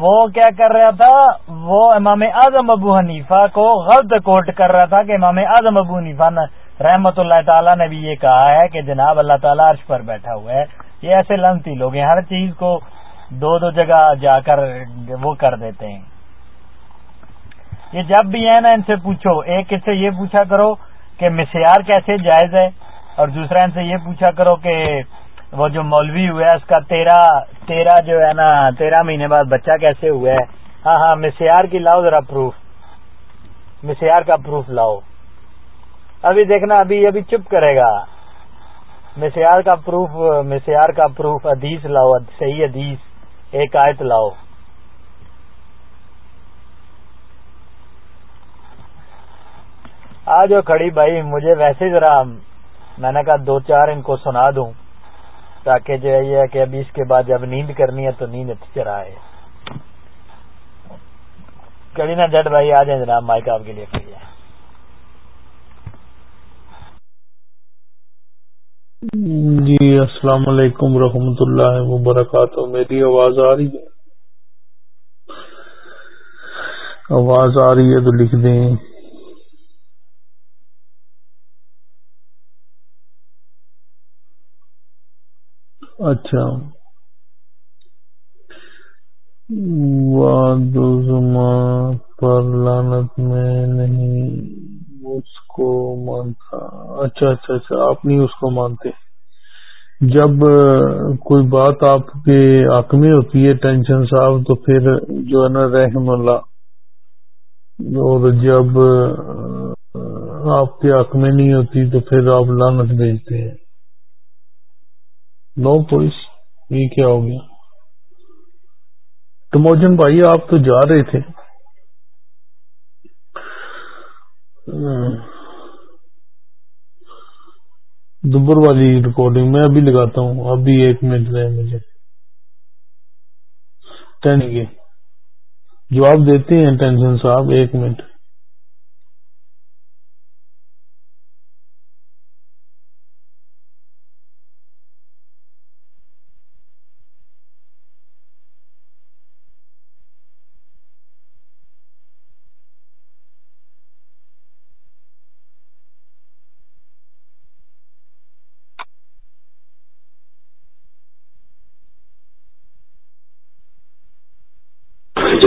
وہ کیا کر رہا تھا؟ وہ امام اعظم ابو حنیفہ کو غلط کوٹ کر رہا تھا کہ امام اعظم ابو حنیفہ رحمت اللہ تعالیٰ نے بھی یہ کہا ہے کہ جناب اللہ تعالیٰ عرش پر بیٹھا ہوا ہے۔ یہ ایسے لنتی لوگ ہیں، ہر چیز کو دو دو جگہ جا کر وہ کر دیتے ہیں۔ یہ جب بھی ہے نا ان سے پوچھو، ایک اس سے یہ پوچھا کرو کہ مسیار کیسے جائز ہے اور دوسرا ان سے یہ پوچھا کرو کہ وہ جو مولوی ہوا ہے اس کا تیرہ تیرہ جو ہے نا، تیرہ مہینے بعد بچہ کیسے ہوا ہے ہاں ہاں مسیار کی لاؤ ذرا پروف۔ مسیار کا پروف لاؤ۔ ابھی دیکھنا، ابھی ابھی چپ کرے گا۔ مسیار کا پروف، مسیار کا پروف ادیس لاؤ، صحیح ادیس ایک آیت لاؤ۔ آ جو کھڑی بھائی، مجھے ویسے ذرا، میں نے کہا دو چار ان کو سنا دوں۔ تاکہ جو ہے یہ کہ ابھی اس کے بعد جب نیند کرنی ہے تو نیند اچھی طرح آئے کڑی نا جٹ بھائی آ جائیں جناب، مائک آپ کے لیے جی السلام علیکم ورحمۃ اللہ وبرکاتہ۔ میری آواز آ رہی ہے؟ آواز آ رہی ہے تو لکھ دیں۔ اچھا۔ پر لانت میں نہیں اس کو مانتا۔ اچھا اچھا اچھا آپ نہیں اس کو مانتے۔ جب کوئی بات آپ کے حق میں ہوتی ہے، ٹینشن صاحب، تو پھر جو ہے نا، رحم اللہ۔ اور جب آپ کے حق میں نہیں ہوتی، تو پھر آپ لانت بھیجتے ہیں۔ نو پولیس یہ کیا ہو گیا؟ تو موجن بھائی آپ تو جا رہے تھے۔ دبر والی ریکارڈنگ میں ابھی لگاتا ہوں۔ ابھی ایک منٹ رہے مجھے۔ جواب دیتے ہیں ٹینشن صاحب، ایک منٹ۔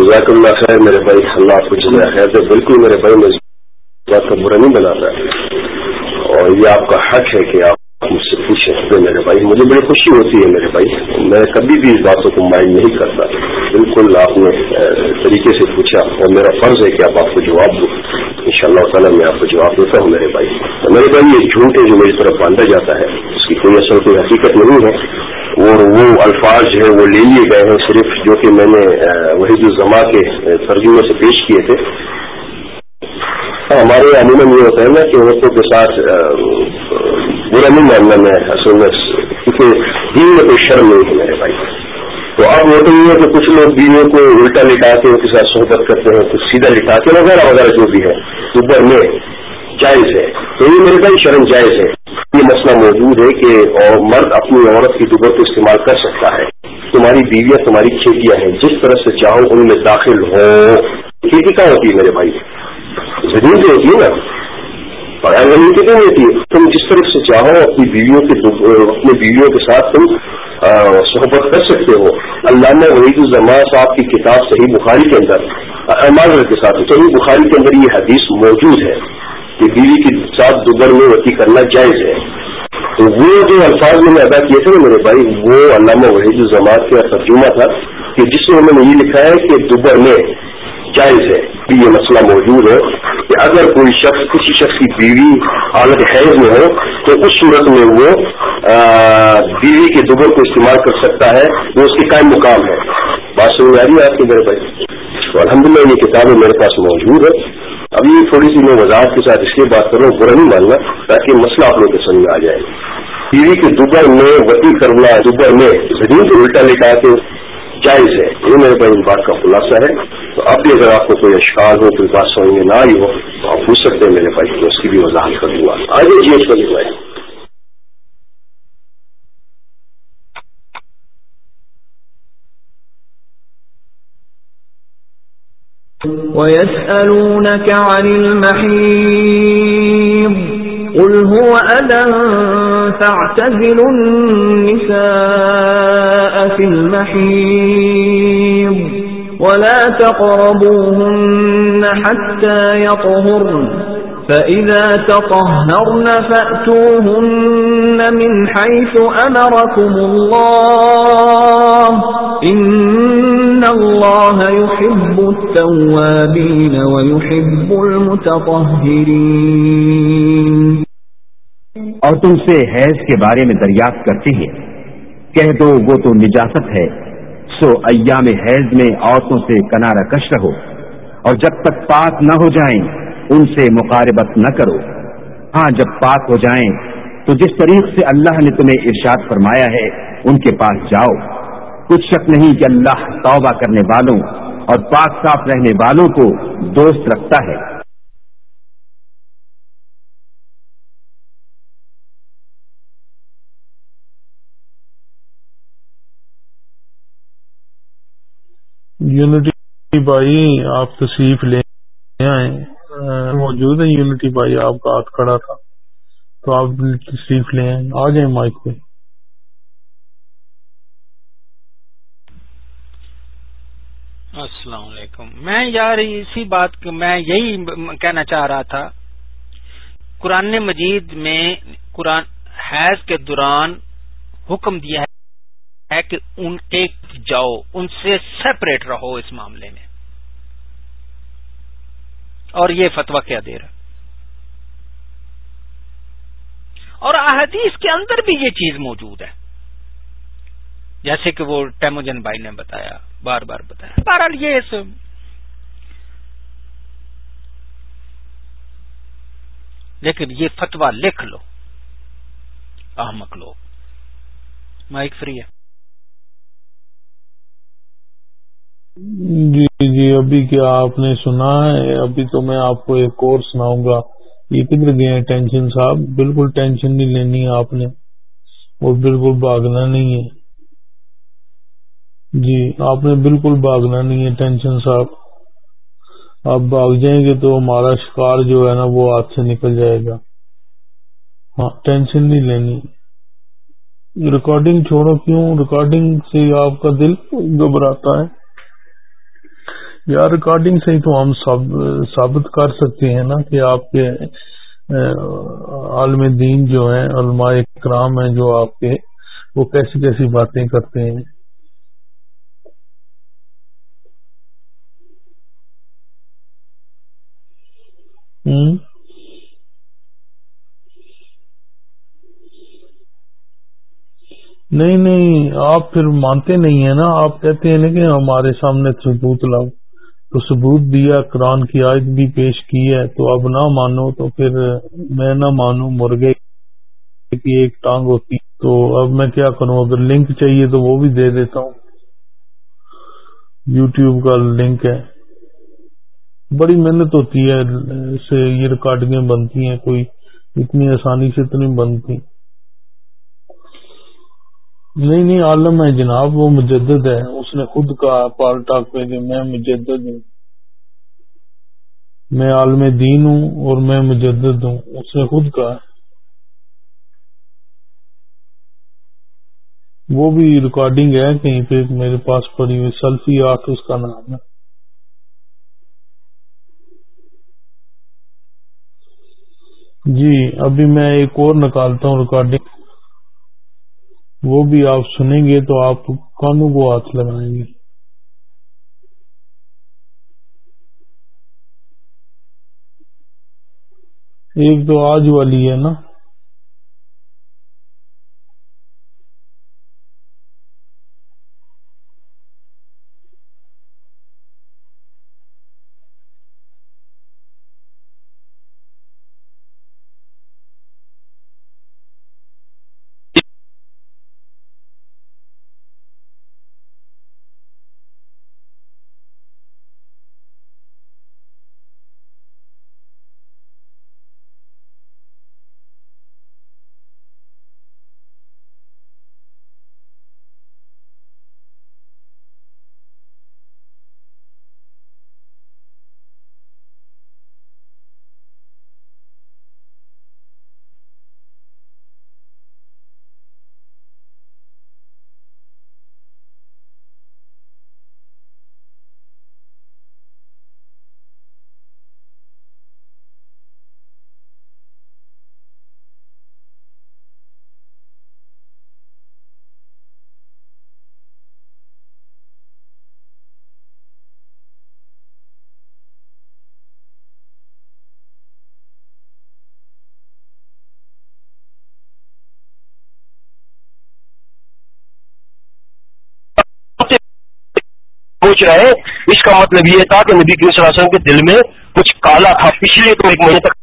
جزاک اللہ خیر، میرے بھائی اللہ آپ کو جزا خیر سے بالکل میرے بھائی، میں بات کا برا نہیں بنا رہا۔ اور یہ آپ کا حق ہے کہ آپ مجھ سے پوچھیں۔ میرے بھائی، مجھے بڑی خوشی ہوتی ہے میرے بھائی۔ میں کبھی بھی اس باتوں کو مائنڈ نہیں کرتا۔ بالکل آپ نے طریقے سے پوچھا۔ اور میرا فرض ہے کہ آپ آپ کو جواب دو ان شاء اللہ تعالیٰ میں آپ کو جواب دیتا ہوں میرے بھائی۔ میرے بھائی، یہ جھوٹ ہے جو میری طرف باندھا جاتا ہے، اس کی کوئی اصل، کوئی حقیقت نہیں ہے۔ اور وہ الفاظ جو ہے وہ لے لیے گئے ہیں صرف جو کہ میں نے وہی جو زما کے ترجمے سے پیش کیے تھے۔ ہمارے عموماً یہ ہوتا ہے نا کہ عورتوں کے ساتھ برا نہیں ماننا میں اصل میں کیونکہ دین میں کوئی شرم نہیں ہے میرے بھائی۔ تو اب وہ تو یہ ہے کہ کچھ لوگ بیویوں کو الٹا لٹا کے ان کے ساتھ صحبت کرتے ہیں، کچھ سیدھا لٹا کے، وغیرہ وغیرہ جو بھی ہے۔ اوپر میں جائز ہے۔ تو یہ میرے بھائی شرم جائز ہے۔ یہ مسئلہ موجود ہے کہ مرد اپنی عورت کی دوبر کو استعمال کر سکتا ہے۔ تمہاری بیویاں، تمہاری کھیتیاں ہیں۔ جس طرح سے چاہو ان میں داخل ہو۔ کھیتی کہاں ہوتی ہے میرے بھائی؟ زمین جو ہوتی ہے نا۔ پڑھائی زمین کی نہیں ہوتی۔ ہے تم جس طرح سے چاہو، اپنی بیویوں کے اپنی بیویوں کے ساتھ تم صحبت کر سکتے ہو۔ علامہ وحید الزمان صاحب کی کتاب صحیح بخاری کے اندر، احمد کے ساتھ، صحیح بخاری کے اندر یہ حدیث موجود ہے۔ کہ بیوی کے ساتھ دوبر میں وسیع کرنا جائز ہے۔ تو وہ جو الفاظ میں نے ادا کیے تھے نا میرے بھائی، وہ علامہ وحید الزمان کا ترجمہ تھا کہ جس میں انہوں نے یہ لکھا ہے کہ دوبر میں جائز ہے۔ کہ یہ مسئلہ موجود ہے کہ اگر کوئی شخص، کسی شخص کی بیوی حالت حیض میں ہو، تو اس صورت میں وہ بیوی کے دوبر کو استعمال کر سکتا ہے، وہ اس کے قائم مقام ہے۔ بات سمجھ آ رہی ہے۔ آپ کے میرے بھائی تو الحمد للہ یہ کتابیں میرے پاس موجود ہے ابھی تھوڑی سی میں وضاحت کے ساتھ اس لیے بات کر رہا ہوں، برا نہیں ماننا، تاکہ مسئلہ آپ لوگ کے سمجھ آ جائے۔ ٹی وی کے دوبر میں وسیع کرنا دوبر میں زمین کو الٹا لٹا کے جائز ہے۔ یہ میرے پاس اس بات کا خلاصہ ہے۔ تو اب بھی اگر آپ کو کوئی اشکار ہو، کوئی بات سمجھ میں نہ آئی ہو، تو آپ پوچھ سکتے ہیں میرے بھائی اس کی بھی وضاحت کر دوں گا۔ آگے جی اس کا ويسألونك عن المحيط قل هو أذى فاعتزلوا النساء في المحيط ولا تقربوهن حتى يطهرن فإذا تطهرن فأتوهن من حيث أمركم الله إن الله يحب التوابين ويحب المتطهرين اور تم سے حیض کے بارے میں دریافت کرتے ہیں۔ کہہ دو، وہ تو نجاست ہے۔ سو ایام حیض میں عورتوں سے کنارہ کش رہو۔ اور جب تک پاک نہ ہو جائیں، ان سے مقاربت نہ کرو۔ ہاں جب پاک ہو جائیں، تو جس طریق سے اللہ نے تمہیں ارشاد فرمایا ہے، ان کے پاس جاؤ۔ کچھ شک نہیں کہ اللہ توبہ کرنے والوں اور پاک صاف رہنے والوں کو دوست رکھتا ہے۔ یونٹی بھائی، آپ تشریف لے آئے موجود ہے یونٹی بھائی، آپ کا ہاتھ کھڑا تھا۔ تو آپ تشریف لے آئے آ جائیں مائک پہ السلام علیکم۔ میں یار اسی بات میں یہی کہنا چاہ رہا تھا۔ قرآن مجید میں قرآن حیض کے دوران حکم دیا ہے کہ ان کے جاؤ، ان سے سیپریٹ رہو اس معاملے میں۔ اور یہ فتوا کیا دے رہا اور احادیث کے اندر بھی یہ چیز موجود ہے۔ جیسے کہ وہ ٹیموجن بھائی نے بتایا، بار بار بتایا۔ بہرحال یہ لیکن یہ فتوا لکھ لو۔ احمق لوگ۔ مائک فری ہے۔ جی جی ابھی کیا آپ نے سنا ہے؟ ابھی تو میں آپ کو ایک اور سناؤں گا۔ یہ کدھر گئے ہیں؟ ٹینشن صاحب؟ بالکل ٹینشن نہیں لینی ہے آپ نے۔ اور بالکل بھاگنا نہیں ہے۔ جی آپ نے بالکل بھاگنا نہیں ہے ٹینشن صاحب۔ آپ بھاگ جائیں گے تو ہمارا شکار جو ہے نا وہ ہاتھ سے نکل جائے گا۔ ہاں ٹینشن نہیں لینی۔ ریکارڈنگ چھوڑو، کیوں؟ ریکارڈنگ سے آپ کا دل گھبراتا ہے۔ یا ریکارڈنگ سے ہی تو ہم ثابت کر سکتے ہیں نا کہ آپ کے عالم دین جو ہیں، علماء کرام ہیں جو آپ کے، وہ کیسی کیسی باتیں کرتے ہیں۔ نہیں نہیں، آپ پھر مانتے نہیں ہیں نا۔ آپ کہتے ہیں نا کہ ہمارے سامنے ثبوت لاؤ۔ تو ثبوت دیا، قرآن کی آیت بھی پیش کی ہے۔ تو اب نہ مانو تو پھر میں نہ مانوں، مرغے کی ایک ٹانگ ہوتی۔ تو اب میں کیا کروں؟ اگر لنک چاہیے تو وہ بھی دے دیتا ہوں۔ یوٹیوب کا لنک ہے۔ بڑی محنت ہوتی ہے، سے یہ ریکارڈنگیں بنتی ہیں، کوئی اتنی آسانی سے تو نہیں بنتی۔ نہیں نہیں، عالم ہے جناب، وہ مجدد ہے۔ اس نے خود کہا، پال ٹاک پہ کہ میں مجدد ہوں۔ میں عالم دین ہوں اور میں مجدد ہوں۔ اس نے خود کہا۔ وہ بھی ریکارڈنگ ہے کہیں پہ، میرے پاس پڑی ہوئی سیلفی آرٹ اس کا نام ہے۔ جی ابھی میں ایک اور نکالتا ہوں ریکارڈنگ وہ بھی آپ سنیں گے تو آپ کانوں کو ہاتھ لگائیں گے۔ ایک تو آج والی ہے نا۔ سوچ رہے اس کا مطلب یہ تھا کہ نبی کریم صلی اللہ علیہ وسلم کے دل میں کچھ کالا تھا۔ پچھلے تو ایک مہینے تک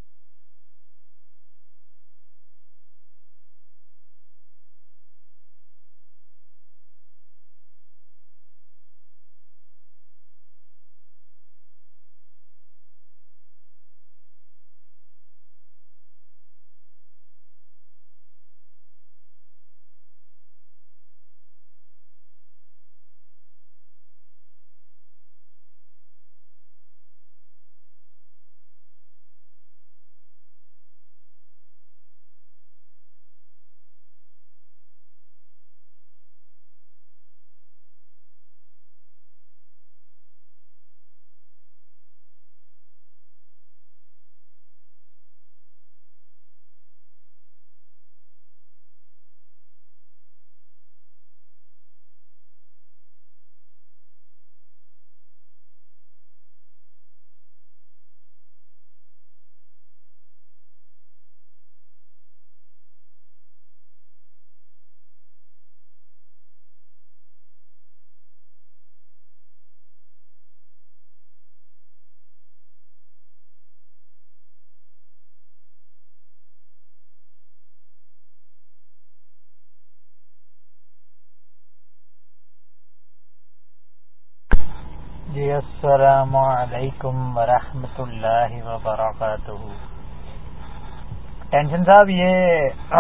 السلام علیکم ورحمۃ اللہ وبرکاتہ۔ ٹینشن صاحب، یہ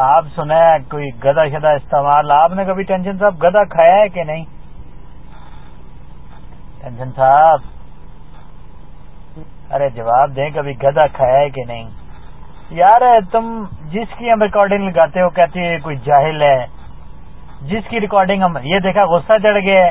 آپ سنا ہے کوئی گدا شدا استعمال، آپ نے کبھی ٹینشن صاحب گدا کھایا ہے کہ نہیں؟ ٹینشن صاحب، ارے جواب دیں، کبھی گدا کھایا ہے کہ نہیں؟ یار، تم جس کی ہم ریکارڈنگ لگاتے ہو، کہتے کوئی جاہل ہے۔ جس کی ریکارڈنگ ہم، یہ دیکھا، غصہ چڑھ گیا ہے۔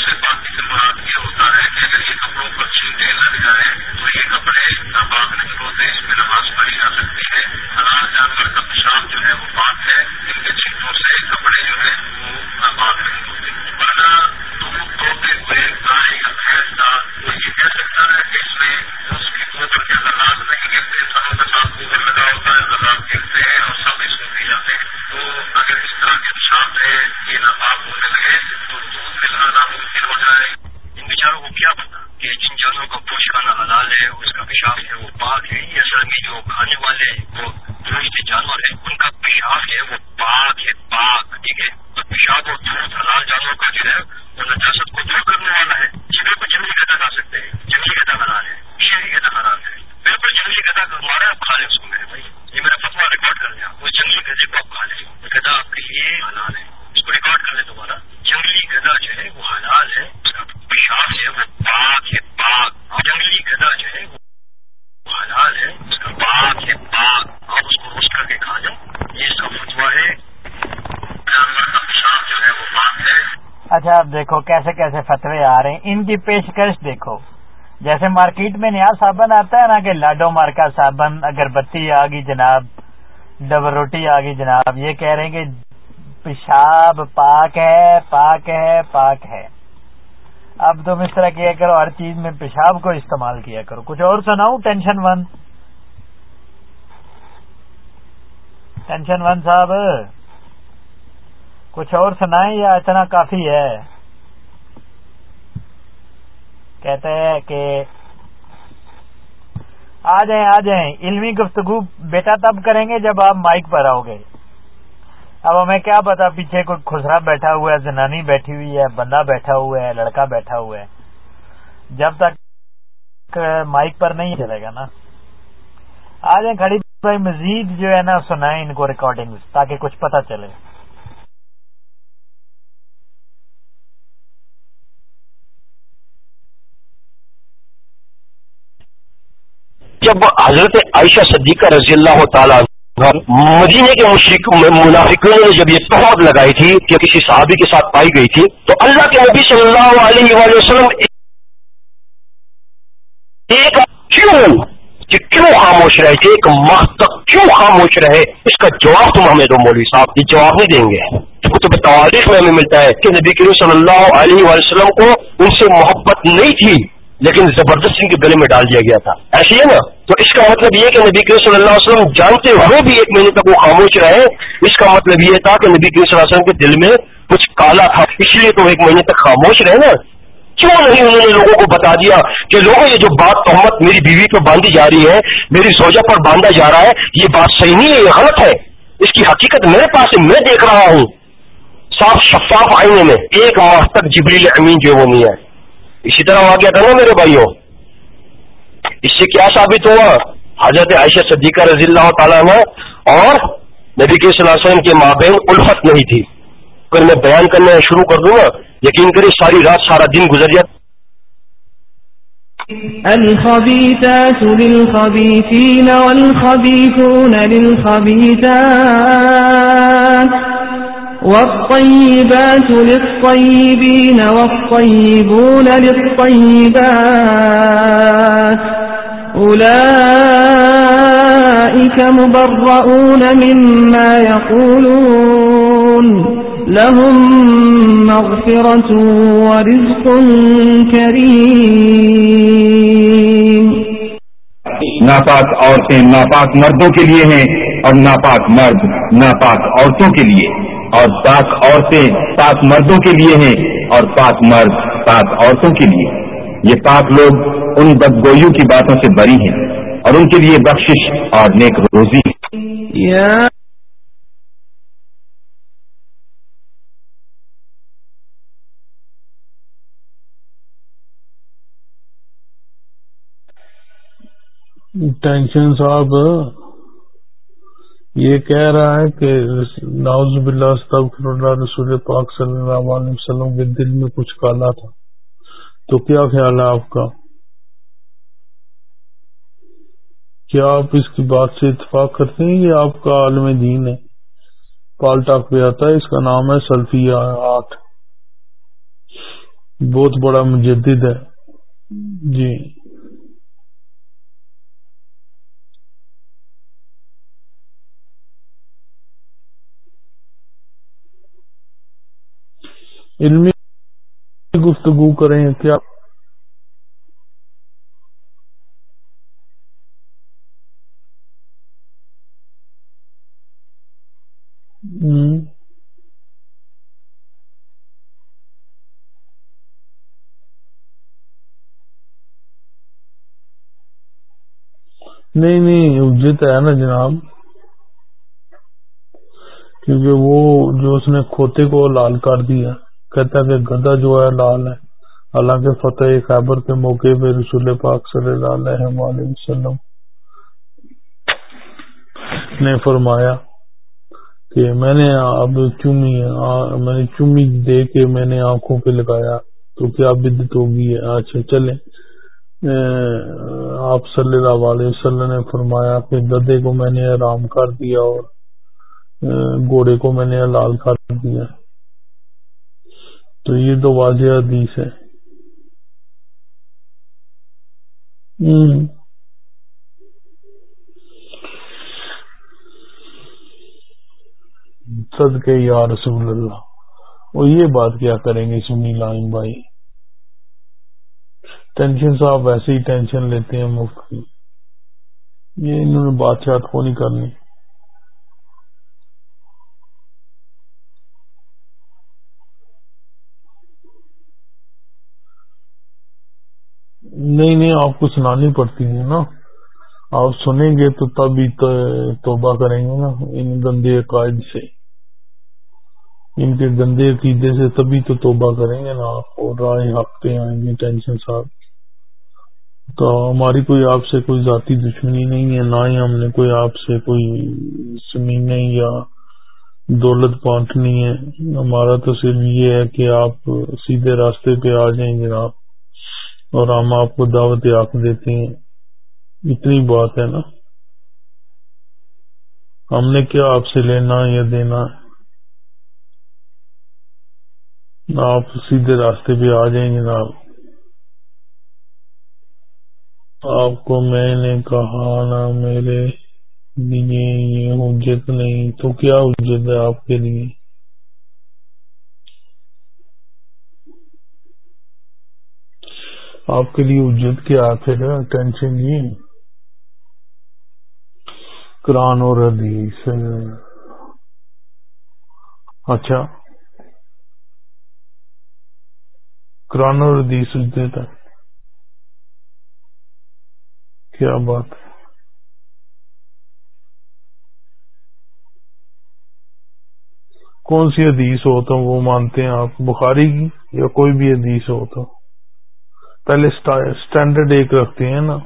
اس سے باقی سے مراد یہ ہوتا ہے کہ اگر یہ کپڑوں پر چینٹے لگ جائے تو یہ کپڑے ناپاک نہیں ہوتے، اس میں نماز پڑھی جا سکتی ہے۔ حلال جانور کا پیشاب جو ہے وہ پاک ہے۔ ان کے چینٹوں سے کپڑے جو ہے وہ ناپاک نہیں ہوتے۔ ورنہ دودھ دوتے ہوئے گائے یا بھینس کا کوئی یہ کہہ سکتا ہے کہ اس میں اس کی گوبر کے زراعت نہیں گرتے، سبوں کے ساتھ گوبر لگا ہوتا ہے زراعت گرتے ہیں اور سب اس کو پی جاتے ہیں۔ تو اگر اس طرح کے پیشاب ہے یہ ناپاک ہونے لگے تو دودھ ملنا ناممکن مشکل ہو جائے ان بیچاروں کو کیا پتا کہ جن جانوروں کا پوش کھانا حلال ہے، اس کا پیشاب ہے، وہ پاک ہے، یہ اصل میں جو کھانے والے وہ درست جانور ہیں۔ ان کا پیشاب ہے، وہ پاک ہے پاک ٹھیک ہے؟ تو پیشاب اور درست حلال جانور کا جو ہے، وہ نجاست کو دور کرنے والا ہے۔ یہ کو جنگلی گدا کھا سکتے ہیں، جنگلی گدا حلال ہے شہری گدا حلال ہے۔ بالکل جنگلی گدا کو مارا آپ کھا لیں اس کو۔ بھائی، یہ میرا فتوا ریکارڈ کر لیا وہ جنگلی گدے کو آپ کھا لیں۔ گدا آپ کے لیے حلال ہے۔ اس کو ریکارڈ کر لیں دوبارہ۔ ہے وہ پاک ہے، پاک۔ جنگلی گدا جو ہے، وہ حلال ہے، اس کا پاک ہے، پاک۔ اس کو کر کے کھا جاؤ۔ یہ اس کا فتوا ہے۔ اچھا آپ دیکھو کیسے کیسے فتوے آ رہے ہیں۔ ان کی پیشکش دیکھو۔ جیسے مارکیٹ میں نیا صابن آتا ہے نا کہ لاڈو مارکا صابن اگر بتی آ گئی جناب، ڈبل روٹی آ گئی جناب۔ یہ کہہ رہے ہیں کہ پیشاب پاک ہے پاک ہے پاک ہے۔ اب تم اس طرح کیا کرو، ہر چیز میں پیشاب کو استعمال کیا کرو۔ کچھ اور سناؤ، ٹینشن ون۔ ٹینشن ون صاحب، کچھ اور سنائیں یا اتنا کافی ہے؟ کہتے ہیں کہ آ جائیں آ جائیں۔ علمی گفتگو بیٹا تب کریں گے جب آپ مائک پر آؤ گے۔ اب ہمیں کیا پتا پیچھے کوئی خسرا بیٹھا ہوا ہے، زنانی بیٹھی ہوئی ہے، بندہ بیٹھا ہوا ہے، لڑکا بیٹھا ہوا ہے۔ جب تک مائک پر نہیں چلے گا نا۔ آ جائیں کھڑی بھائی مزید جو ہے نا، سنائیں ان کو ریکارڈنگ تاکہ کچھ پتا چلے۔ جب حضرت عائشہ صدیقہ رضی اللہ تعالی مدینے کے منافقوں نے جب یہ تہمت لگائی تھی کہ کسی صحابی کے ساتھ پائی گئی تھی، تو اللہ کے نبی صلی اللہ علیہ وآلہ وسلم ایک کیوں کہ کیوں خاموش رہے؟ تھے ایک ماہ تک کیوں خاموش رہے؟ اس کا جواب تم ہمیں دو مولوی صاحب، یہ جواب نہیں دیں گے۔ کتب تاریخ میں ہمیں ملتا ہے کہ نبی کریم صلی اللہ علیہ وآلہ وسلم کو ان سے محبت نہیں تھی۔ لیکن زبردستی کے گلے میں ڈال دیا گیا تھا۔ ایسی ہے نا؟ تو اس کا مطلب یہ کہ نبی کریم صلی اللہ علیہ وسلم جانتے ہوئے بھی ایک مہینے تک وہ خاموش رہے۔ اس کا مطلب یہ تھا کہ نبی کریم صلی اللہ علیہ وسلم کے دل میں کچھ کالا تھا۔ اس لیے تو ایک مہینے تک خاموش رہے نا۔ کیوں نہیں انہوں نے لوگوں کو بتا دیا کہ لوگوں، یہ جو بات تہمت میری بیوی پہ باندھی جا رہی ہے، میری سوجا پر باندھا جا رہا ہے، یہ بات صحیح نہیں ہے، یہ غلط ہے۔ اس کی حقیقت میرے پاس ہے، میں دیکھ رہا ہوں۔ صاف شفاف آئینے میں ایک ماہ تک جبریل امین جو وہ نہیں ہے۔ اسی طرح واقعہ تھا نا میرے بھائیوں؟ اس سے کیا ثابت ہوا؟ حضرت عائشہ صدیقہ رضی اللہ تعالیٰ نے اور نبی کے صلی اللہ علیہ وسلم کے مابین الفت نہیں تھی۔ اگر میں بیان کرنا شروع کر دوں گا، یقین کرے ساری رات سارا دن گزر جائے الخبيثات للخبيثين والخبيثون للخبيثات۔ والطيبات للطيبين والطيبون للطيبات. أولئك مبرؤون مما يقولون. لهم مغفرة ورزق كريم. ناپاک عورتیں ناپاک مردوں کے لیے ہیں اور ناپاک مرد ناپاک عورتوں کے لیے اور پاک عورتیں پاک مردوں کے لیے ہیں اور پاک مرد پاک عورتوں کے لیے۔ یہ پاک لوگ ان بدگوئیوں کی باتوں سے بری ہیں اور ان کے لیے بخشش اور نیک روزی يا ٹینشن صاحب یہ کہہ رہا ہے کہ ناؤز باللہ استغفر اللہ رسول پاک صلی اللہ علیہ وسلم کے دل میں کچھ کالا تھا۔ تو کیا خیال ہے آپ کا؟ کیا آپ اس کی بات سے اتفاق کرتے ہیں یہ آپ کا عالم دین ہے؟ پال ٹاک پہ آتا ہے، اس کا نام ہے سلفیہ آٹھ۔ بہت بڑا مجدد ہے۔ جی۔ علمی گفتگو کریں کیا نہیں نہیں اجت ہے نا جناب۔ کیونکہ وہ جو اس نے کھوتے کو لال کر دیا۔ کہتا ہے کہ گدا جو ہے لال ہے۔ حالانکہ فتح خیبر کے موقع پہ رسول پاک صلی اللہ علیہ وسلم نے فرمایا کہ میں نے اب چومی، میں نے چومی دے کے میں نے آنکھوں پہ لگایا تو کیا بدت ہوگی؟ ہے اچھا چلے آپ صلی اللہ علیہ وسلم نے فرمایا کہ گدے کو میں نے آرام کر دیا اور گھوڑے کو میں نے لال کر دیا۔ تو یہ تو واضح حدیث ہے ہم۔ صدقے یا رسول اللہ۔ وہ یہ بات کیا کریں گے سنی لائن بھائی؟ ٹینشن صاحب ویسے ہی ٹینشن لیتے ہیں مفت کی یہ انہوں نے بات چات کو نہیں کرنی؟ نہیں نہیں، آپ کو سنانی پڑتی ہے نا۔ آپ سنیں گے تو تب ہی توبہ کریں گے نا۔ ان گندے عقائد سے۔ ان کے گندے عقیدے سے تبھی تو توبہ کریں گے نا آپ۔ اور رائے حق پہ آئیں گے، ٹینشن صاحب تو ہماری کوئی آپ سے کوئی ذاتی دشمنی نہیں ہے، نہ ہی ہم نے کوئی آپ سے کوئی زمینیں یا دولت بانٹنی ہے۔ ہمارا تو صرف یہ ہے کہ آپ سیدھے راستے پہ آ جائیں جناب۔ اور ہم آپ کو دعوت حق دیتے ہیں۔ اتنی بات ہے نا۔ ہم نے کیا آپ سے لینا یا دینا؟ آپ سیدھے راستے پہ آ جائیں جناب آپ کو میں نے کہا نا، میرے لیے یہ حجت نہیں۔ تو کیا حجت ہے آپ کے لیے؟ آپ کے لیے حجت کیا پھر ٹینشن جی قرآن اور حدیث۔ اچھا۔ قرآن اور حدیث دیتا کیا بات ہے؟ کون سی حدیث ہو تو وہ مانتے ہیں آپ؟ بخاری کی یا کوئی بھی حدیث ہو تو؟ پہلے سٹینڈرڈ ایک رکھتے ہیں نا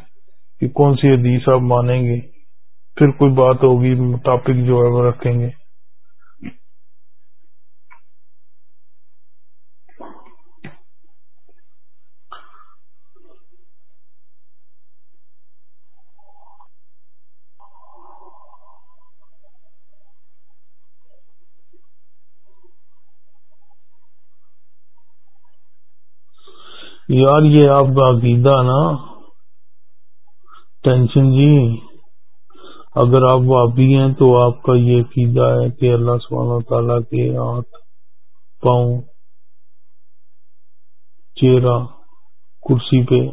کہ کون سی حدیث آپ مانیں گے، پھر کوئی بات ہوگی ٹاپک جو ہے وہ رکھیں گے۔ یار یہ آپ کا عقیدہ نا، ٹینشن جی۔ اگر آپ واپی ہیں تو آپ کا یہ عقیدہ ہے کہ اللہ سبحانہ تعالیٰ کے ہاتھ، پاؤں، چہرہ، کرسی پہ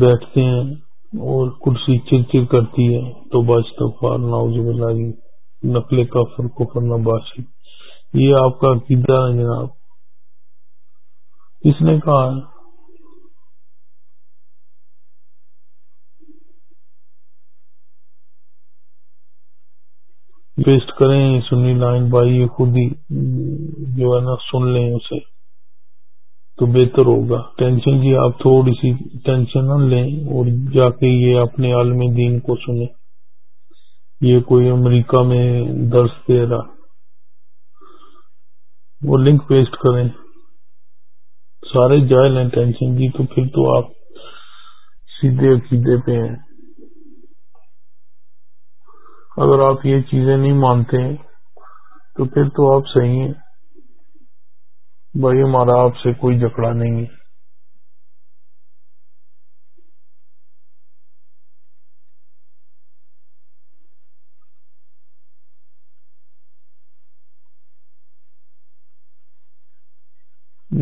بیٹھتے ہیں اور کرسی چر چر کرتی ہے۔ تو بچ تو فار نقل کا فرق کرنا باشی۔ یہ آپ کا عقیدہ ہے جناب۔ کس نے کہا ہے پیسٹ کریں، سنی لائن بھائی خود ہی جو ہے نا سن لیں اسے، تو بہتر ہوگا۔ ٹینشن جی آپ تھوڑی سی ٹینشن نہ لیں اور جا کے یہ اپنے عالم دین کو سنیں۔ یہ کوئی امریکہ میں درس دے رہا۔ وہ لنک پیسٹ کریں۔ سارے جائل ہیں ٹینشن جی تو پھر تو آپ سیدھے عقیدے پہ ہیں۔ اگر آپ یہ چیزیں نہیں مانتے تو پھر تو آپ صحیح ہیں۔ بھائی، ہمارا آپ سے کوئی جھگڑا نہیں ہے۔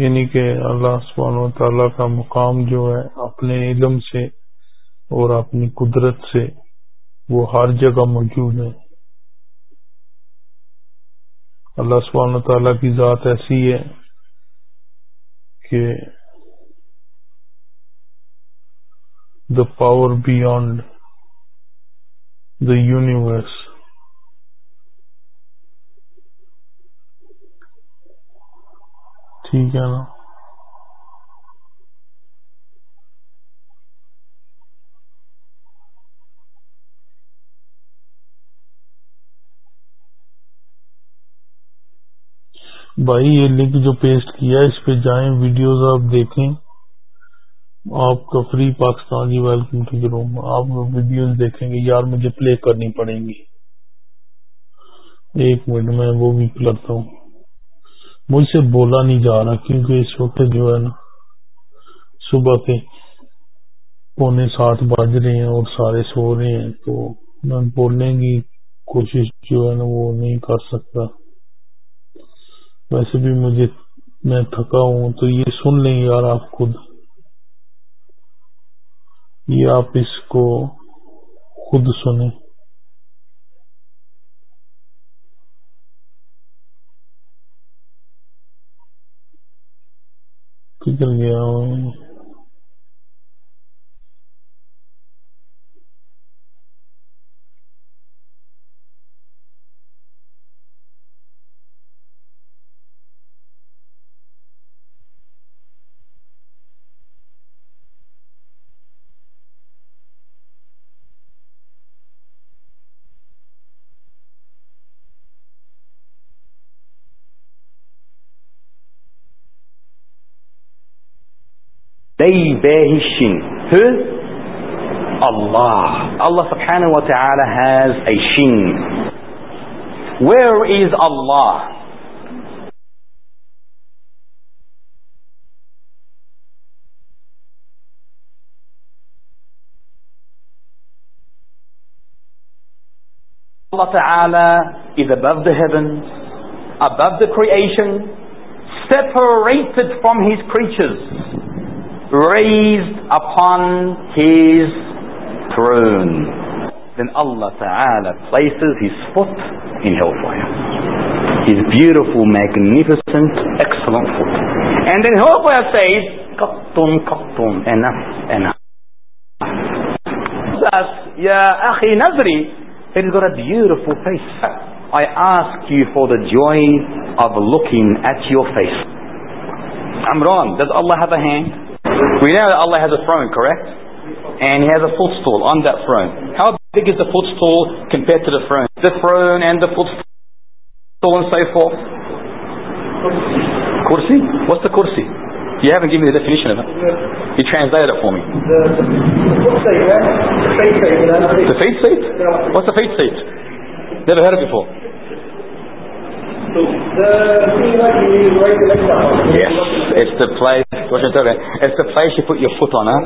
یعنی کہ اللہ سبحانہ و تعالیٰ کا مقام جو ہے، اپنے علم سے اور اپنی قدرت سے وہ ہر جگہ موجود ہے اللہ سبحانہ تعالیٰ کی ذات ایسی ہے کہ the power beyond the universe ٹھیک ہے نا؟ بھائی، یہ لنک جو پیسٹ کیا اس پہ جائیں ویڈیوز آپ دیکھیں۔ آپ کا فری پاکستان جی ویلکم ٹو روم آپ ویڈیوز دیکھیں گے۔ یار، مجھے پلے کرنی پڑیں گی۔ ایک منٹ، میں وہ بھی کرتا ہوں۔ مجھ سے بولا نہیں جا رہا، کیونکہ اس وقت جو ہے نا، صبح کے پونے سات بج رہے ہیں اور سارے سو رہے ہیں، تو میں بولنے کی کوشش جو ہے نا، وہ نہیں کر سکتا۔ ویسے بھی مجھے میں تھکا ہوں تو یہ سن لیں یار آپ خود۔ یہ آپ اس کو خود سنیں۔ فکر گیا۔ ہوں ہز شنگ اللہ اللہ سے ہیز اے شین ویئر از اللہ از اے بب دن اب دشن سیپرٹ فرام ہز کس raised upon His throne. Then Allah Ta'ala places His foot in hellfire. His beautiful, magnificent, excellent foot. And then hellfire says, Qattun, Qattun, enough, enough. Says, Ya Akhi Nazri, it has got a beautiful face. I ask you for the joy of looking at your face. Amran, does Allah have a hand? We know that Allah has a throne, correct? And He has a footstool on that throne. How big is the footstool compared to the throne? The throne and the footstool and so forth. Kursi? What's the kursi? You haven't given me the definition of it. You translated it for me. The faith seat? What's the faith seat? Never heard it before. Yes, it's the place. What are you talking? It's the place you put your foot on, huh?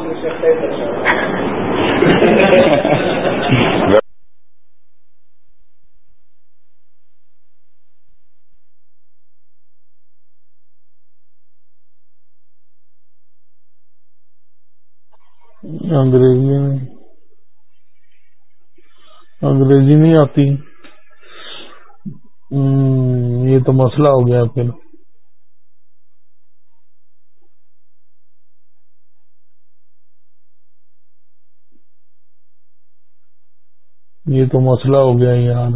انگریزی میں انگریزی نہیں آتی یہ تو مسئلہ ہو گیا پھر۔ یہ تو مسئلہ ہو گیا یار۔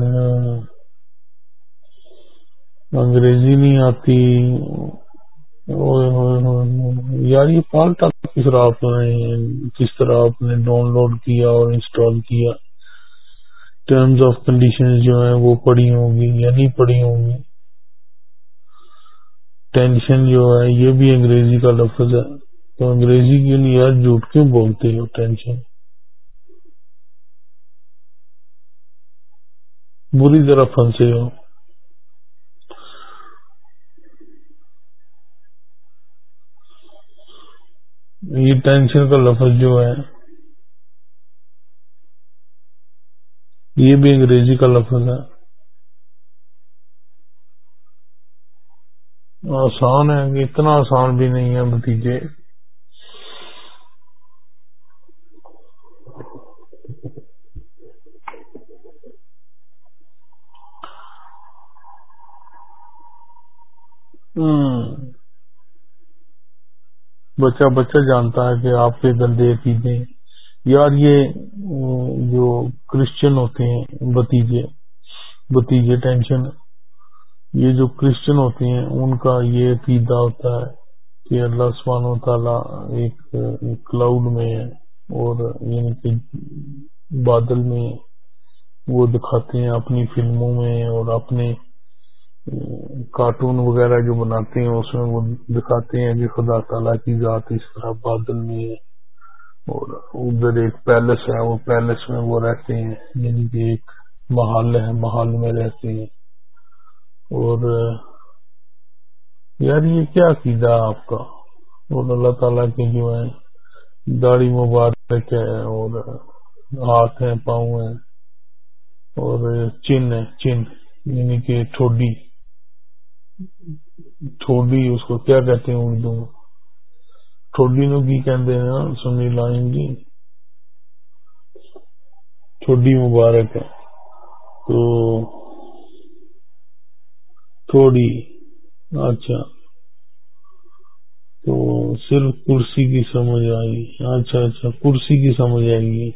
انگریزی نہیں آتی۔ یار، یہ پالتا کس طرح آپ نے، کس طرح آپ نے ڈاؤن لوڈ کیا اور انسٹال کیا؟ ٹرمز آف کنڈیشن جو ہیں وہ پڑھی ہوں گی یا نہیں پڑھی ہوں گی۔ ٹینشن جو ہے یہ بھی انگریزی کا لفظ ہے۔ تو انگریزی کے لیے یار جھوٹ کیوں بولتے ہو؟ ٹینشن بری طرح پھنسے ہو۔ یہ ٹینشن کا لفظ جو ہے یہ بھی انگریزی کا لفظ ہے۔ آسان ہے کہ اتنا آسان بھی نہیں ہے بتیجے ہم۔ بچہ بچہ جانتا ہے کہ آپ کے گندے عقیدے یار، یہ، جو کرسچن ہوتے ہیں بتیجے بتیجے ٹینشن یہ جو کرسچن ہوتے ہیں، ان کا یہ عقیدہ ہوتا ہے کہ اللہ سبحانہ و تعالیٰ ایک کلاؤڈ میں ہے اور یعنی کہ بادل میں وہ دکھاتے ہیں اپنی فلموں میں اور اپنے، کارٹون وغیرہ جو بناتے ہیں، اس میں وہ دکھاتے ہیں کہ خدا تعالیٰ کی ذات اس طرح بادل میں ہے۔ اور ادھر ایک پیلس ہے، وہ پیلس میں وہ رہتے ہیں یعنی کہ ایک محل ہے، محل میں رہتے ہیں۔ اور یار یہ کیا عقیدہ آپ کا؟ اور اللہ تعالیٰ کے جو ہے داڑھی مبارک ہے اور ہاتھ ہیں، پاؤں ہیں، اور چن ہے، چن یعنی کہ ٹھوڈی۔ ٹھوڈی اس کو کیا کہتے ہیں اردو میں؟ ٹھوڈی نو کی کہتے ہیں سنی لائن جی۔ ٹھوڈی مبارک ہے۔ تو تھوڑی اچھا۔ تو صرف کرسی کی سمجھ آئی۔ اچھا اچھا کرسی کی سمجھ آئے گی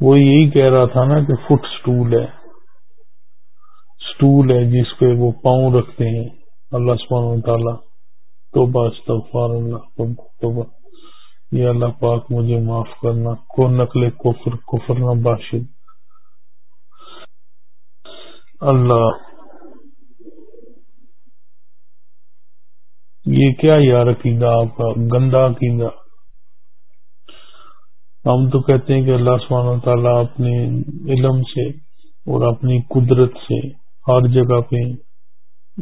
وہ یہی کہہ رہا تھا نا کہ فٹ سٹول ہے۔ سٹول ہے جس پہ وہ پاؤں رکھتے ہیں۔ اللہ سبحانہ تعالیٰ توبہ استغفار اللہ توبہ۔ یا اللہ پاک مجھے معاف کرنا، کو نقل کفر کفر نہ باشد۔ اللہ۔ یہ کیا یار عقیدہ آپ کا؟ گندا عقیدہ۔ ہم تو کہتے ہیں کہ اللہ سبحانہ تعالیٰ اپنے علم سے اور اپنی قدرت سے ہر جگہ پہ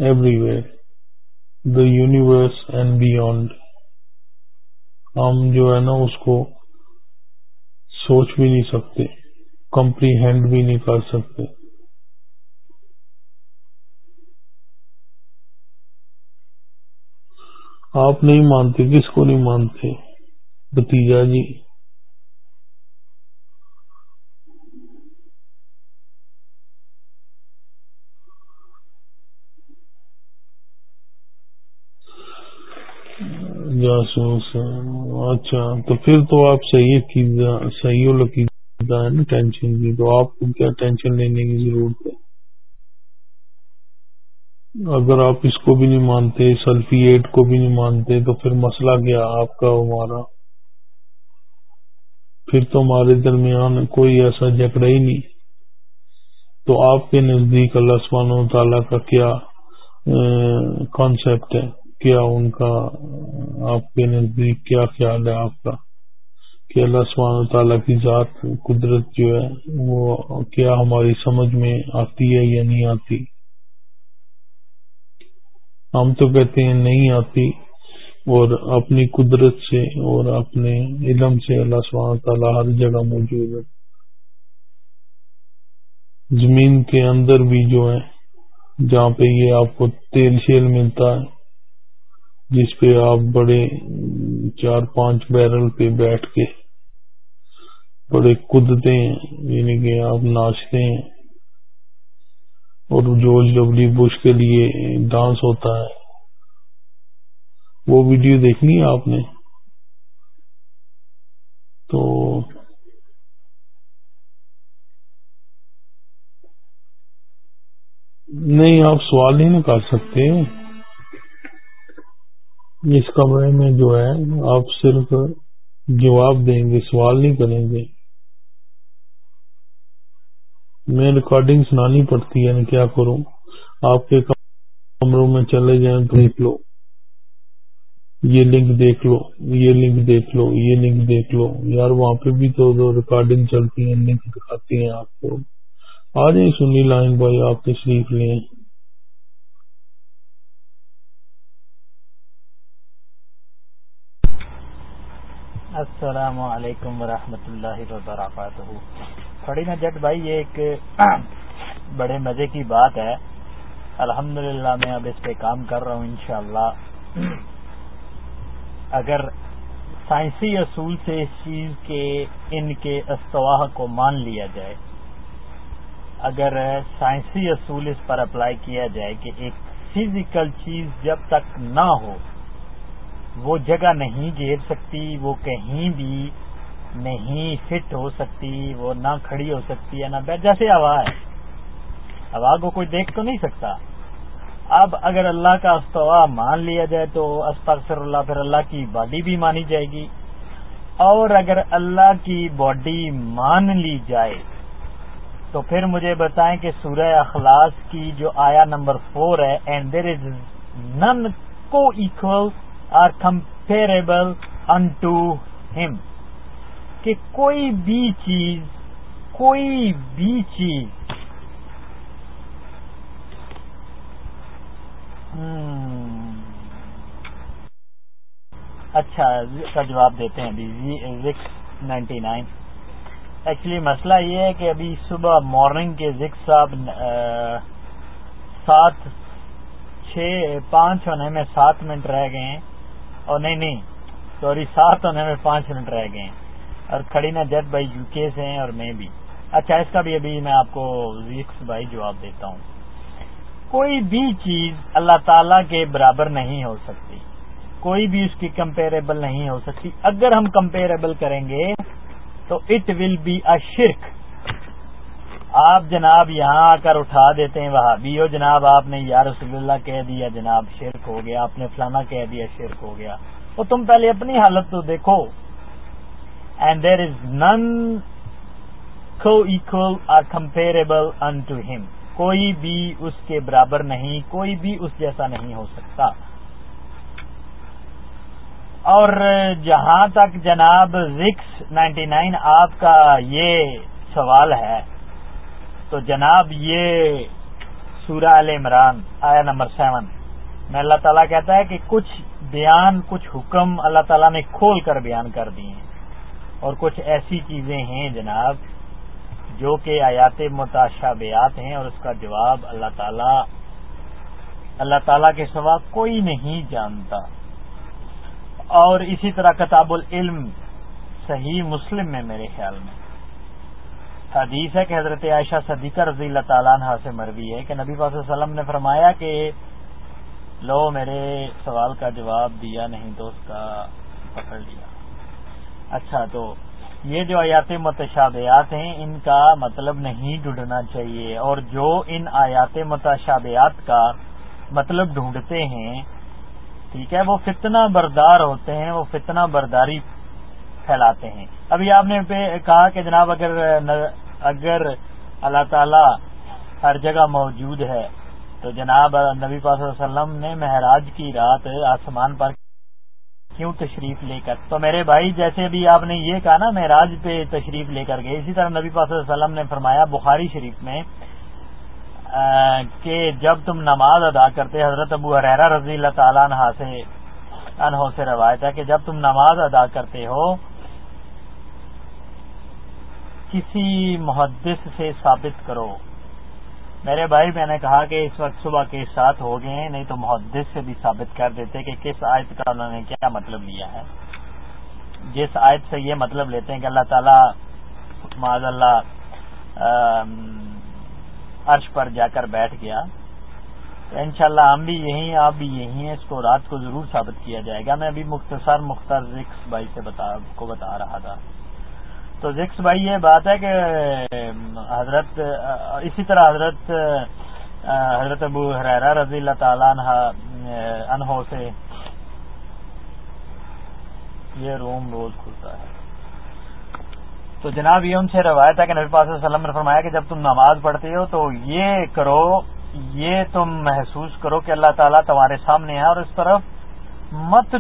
everywhere the universe and beyond ہم جو ہے نا، اس کو سوچ بھی نہیں سکتے کمپری ہینڈ بھی نہیں کر سکتے۔ آپ نہیں مانتے، کس کو نہیں مانتے؟ بتیجا جی۔ اچھا تو پھر تو آپ صحیح صحیح ہے نا ٹینشن کی، تو آپ کو کیا ٹینشن لینے کی ضرورت ہے؟ اگر آپ اس کو بھی نہیں مانتے سلفی ایٹ کو بھی نہیں مانتے، تو پھر مسئلہ کیا آپ کا، ہمارا؟ پھر تو ہمارے درمیان کوئی ایسا جھگڑا ہی نہیں۔ تو آپ کے نزدیک اللہ سبحانہ و تعالیٰ کا کیا کانسیپٹ ہے؟ کیا ان کا، آپ کے نزدیک کیا خیال ہے آپ کا؟ کہ اللہ سبحانہ و تعالیٰ کی ذات قدرت جو ہے، وہ کیا ہماری سمجھ میں آتی ہے یا نہیں آتی؟ ہم تو کہتے ہیں نہیں آتی، اور اپنی قدرت سے اور اپنے علم سے اللہ سبحانہ تعالیٰ ہر جگہ موجود ہے۔ زمین کے اندر بھی جو ہے، جہاں پہ یہ آپ کو تیل شیل ملتا ہے جس پہ آپ بڑے چار پانچ بیرل پہ بیٹھ کے بڑے کودتے ہیں یعنی کہ آپ ناچتے ہیں اور جورج ڈبلی بش کے لیے ڈانس ہوتا ہے۔ وہ ویڈیو دیکھنی ہے آپ نے؟ تو نہیں، آپ سوال نہیں نہ کر سکتے۔ اس کمرے میں جو ہے، آپ صرف جواب دیں گے، سوال نہیں کریں گے۔ میں ریکارڈنگ سنانی پڑتی ہے کیا کروں؟ آپ کے کمروں میں چلے جائیں تو دیکھ لو۔ یہ لنک دیکھ لو، یہ لنک دیکھ لو، یہ لنک دیکھ لو۔ یار، وہاں پہ بھی تو ریکارڈنگ چلتی ہیں لنک دکھاتی ہیں آپ کو۔ آ جائیں، سنی لائن بھائی، آپ تشریف لیں۔ السلام علیکم ورحمۃ اللہ وبرکاتہ۔ کھڑی نا جٹ بھائی، یہ ایک بڑے مزے کی بات ہے۔ الحمدللہ، میں اب اس پہ کام کر رہا ہوں انشاءاللہ۔ اگر سائنسی اصول سے اس چیز کے، ان کے استواح کو مان لیا جائے، اگر سائنسی اصول اس پر اپلائی کیا جائے کہ ایک فزیکل چیز جب تک نہ ہو وہ جگہ نہیں گھیر سکتی، وہ کہیں بھی نہیں فٹ ہو سکتی، وہ نہ کھڑی ہو سکتی ہے نہ بیٹھ، جیسے ہوا ہے۔ ہوا کو کوئی دیکھ تو نہیں سکتا۔ اب اگر اللہ کا استوا مان لیا جائے تو استغفر اللہ، پھر اللہ کی باڈی بھی مانی جائے گی۔ اور اگر اللہ کی باڈی مان لی جائے تو پھر مجھے بتائیں کہ سورہ اخلاص کی جو آیا نمبر فور ہے and there is none coequal or comparable unto him کہ کوئی بھی چیز، کوئی بھی چیز اچھا کا جواب دیتے ہیں ابھی نائنٹی نائن۔ ایکچولی مسئلہ یہ ہے کہ ابھی صبح مارننگ کے ذکر صاحب سات، چھ، پانچ ہونے میں سات منٹ رہ گئے ہیں۔ اور نہیں نہیں، سوری، سات ہونے میں پانچ منٹ رہ گئے ہیں۔ اور کھڑی نہ، جد بھائی یو کے سے ہیں اور میں بھی۔ اچھا اس کا بھی ابھی میں آپ کو ویکس بھائی جواب دیتا ہوں۔ کوئی بھی چیز اللہ تعالی کے برابر نہیں ہو سکتی۔ کوئی بھی اس کی کمپیریبل نہیں ہو سکتی۔ اگر ہم کمپیریبل کریں گے تو اٹ ول بی اے شرک آپ جناب یہاں آ کر اٹھا دیتے ہیں وہاں بھی ہو جناب آپ نے یا رسول اللہ کہہ دیا جناب شرک ہو گیا، آپ نے فلانا کہہ دیا شرک ہو گیا۔ تو تم پہلے اپنی حالت تو دیکھو۔ And there is none coequal or comparable unto him کوئی بھی اس کے برابر نہیں، کوئی بھی اس جیسا نہیں ہو سکتا۔ اور جہاں تک جناب زکس نائنٹی نائن آپ کا یہ سوال ہے تو جناب یہ سورہ عال عمران آیا نمبر سیون، میں اللہ تعالیٰ کہتا ہے کہ کچھ بیان، کچھ حکم اللہ تعالیٰ نے کھول کر بیان کر دیے ہیں۔ اور کچھ ایسی چیزیں ہیں جناب جو کہ آیات متاشابیات ہیں اور اس کا جواب اللہ تعالیٰ اللہ تعالیٰ کے سوا کوئی نہیں جانتا۔ اور اسی طرح کتاب العلم، صحیح مسلم میں میرے خیال میں۔ حدیث ہے کہ حضرت عائشہ صدیقہ رضی اللہ تعالیٰ عنہ سے مروی ہے کہ نبی پاس وسلم نے فرمایا کہ لو میرے سوال کا جواب دیا نہیں تو اس کا پکڑ لیا۔ اچھا تو یہ جو آیات متشابہات ہیں، ان کا مطلب نہیں ڈھونڈنا چاہیے۔ اور جو ان آیات متشابہات کا مطلب ڈھونڈتے ہیں، ٹھیک ہے، وہ فتنہ بردار ہوتے ہیں، وہ فتنہ برداری پھیلاتے ہیں۔ ابھی آپ نے کہا کہ جناب اگر اگر اللہ تعالی ہر جگہ موجود ہے، تو جناب نبی پاس وسلم نے مہراج کی رات آسمان پر کیوں تشریف لے کر؟ تو میرے بھائی، جیسے بھی آپ نے یہ کہا نا مہراج پہ تشریف لے کر گئے، اسی طرح نبی پاس وسلم نے فرمایا بخاری شریف میں کہ جب تم نماز ادا کرتے، حضرت ابو حریرا رضی اللہ تعالیٰ عنہ سے انہوں سے روایت ہے کہ جب تم نماز ادا کرتے ہو کسی محدث سے ثابت کرو۔ میرے بھائی، میں نے کہا کہ اس وقت صبح کے ساتھ ہو گئے ہیں، نہیں تو محدث سے بھی ثابت کر دیتے کہ کس آیت کا انہوں نے کیا مطلب لیا ہے۔ جس آیت سے یہ مطلب لیتے ہیں کہ اللہ تعالیٰ معذ اللہ عرش پر جا کر بیٹھ گیا۔ تو انشاءاللہ ہم بھی یہیں، آپ بھی یہیں ہیں، اس کو رات کو ضرور ثابت کیا جائے گا۔ میں ابھی مختصر مختار رکس بھائی سے بتا، کو بتا رہا تھا۔ تو زکس بھائی یہ بات ہے کہ، حضرت، اسی طرح حضرت حضرت ابو حرا رضی اللہ تعالیٰ عنہ سے یہ روم روز کھلتا ہے۔ تو جناب، یہ ان سے روایت ہے کہ نبی پاس وسلم نے فرمایا کہ جب تم نماز پڑھتے ہو تو یہ کرو، یہ تم محسوس کرو کہ اللہ تعالیٰ تمہارے سامنے ہے اور اس طرف مت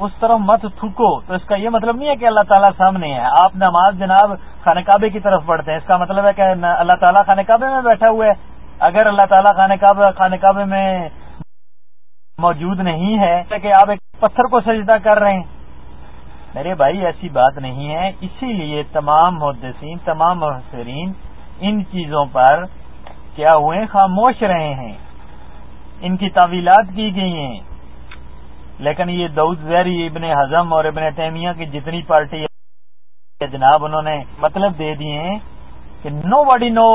اس طرف مت تھکو تو اس کا یہ مطلب نہیں ہے کہ اللہ تعالیٰ سامنے ہے۔ آپ نماز جناب خانہ کعبے کی طرف پڑھتے ہیں۔ اس کا مطلب ہے کہ اللہ تعالیٰ خانہ کعبے میں بیٹھا ہوا ہے۔ اگر اللہ تعالیٰ خانہ کعبے خانہ کعبے میں موجود نہیں ہے کہ آپ ایک پتھر کو سجدہ کر رہے ہیں۔ میرے بھائی، ایسی بات نہیں ہے۔ اسی لیے تمام محدثین، تمام محسرین ان چیزوں پر کیا ہوئے، خاموش رہے ہیں۔ ان کی تعویلات کی گئی ہیں۔ لیکن یہ دعود زیری ابن ہزم اور ابن تیمیہ کی جتنی پارٹی جناب، انہوں نے مطلب دے دیے ہیں کہ nobody know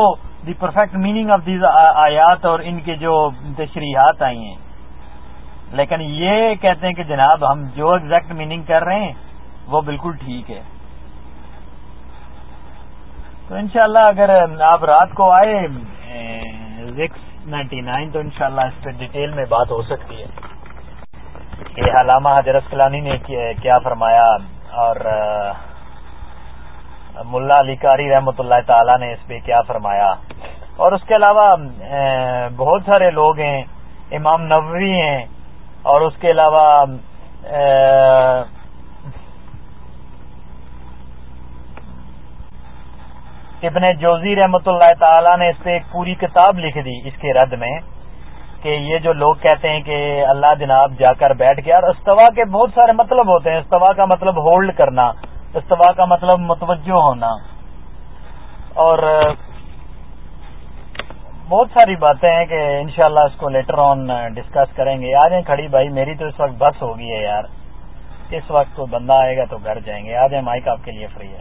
the perfect meaning of these آیات اور ان کے جو تشریحات آئی ہیں۔ لیکن یہ کہتے ہیں کہ جناب، ہم جو ایگزیکٹ میننگ کر رہے ہیں، وہ بالکل ٹھیک ہے۔ تو انشاءاللہ اگر آپ رات کو آئے سکس نائنٹی نائن، تو انشاءاللہ اس پہ ڈیٹیل میں بات ہو سکتی ہے۔ کہ علامہ حضرت کلانی نے کیا فرمایا اور ملا علی کاری رحمۃ اللہ تعالی نے اس پہ کیا فرمایا اور اس کے علاوہ بہت سارے لوگ ہیں، امام نووی ہیں اور اس کے علاوہ ابن جوزی رحمۃ اللہ تعالی نے اس پہ ایک پوری کتاب لکھ دی اس کے رد میں۔ کہ یہ جو لوگ کہتے ہیں کہ اللہ جناب جا کر بیٹھ گیا اور استوا کے بہت سارے مطلب ہوتے ہیں، استوا کا مطلب ہولڈ کرنا، استوا کا مطلب متوجہ ہونا۔ اور بہت ساری باتیں ہیں کہ انشاءاللہ اس کو لیٹر آن ڈسکس کریں گے۔ آ جائیں کھڑی بھائی، میری تو اس وقت بس ہوگی ہے یار۔ اس وقت کوئی بندہ آئے گا تو گھر جائیں گے۔ آ جائیں مائک آپ کے لیے فری ہے۔